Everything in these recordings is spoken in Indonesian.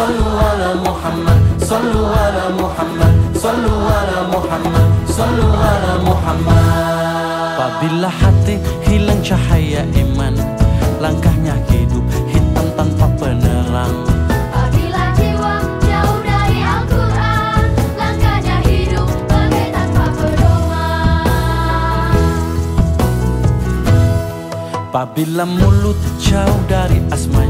صلوا على محمد صلوا على محمد صلوا على محمد صلوا على محمد Apabila hati hilang cahaya iman Langkahnya hidup hitam tanpa penerang Apabila jiwa jauh dari Al-Quran Langkahnya hidup bagai tanpa pedoman Apabila mulut jauh dari asmanya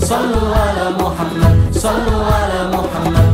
صلوا على محمد صلوا على محمد.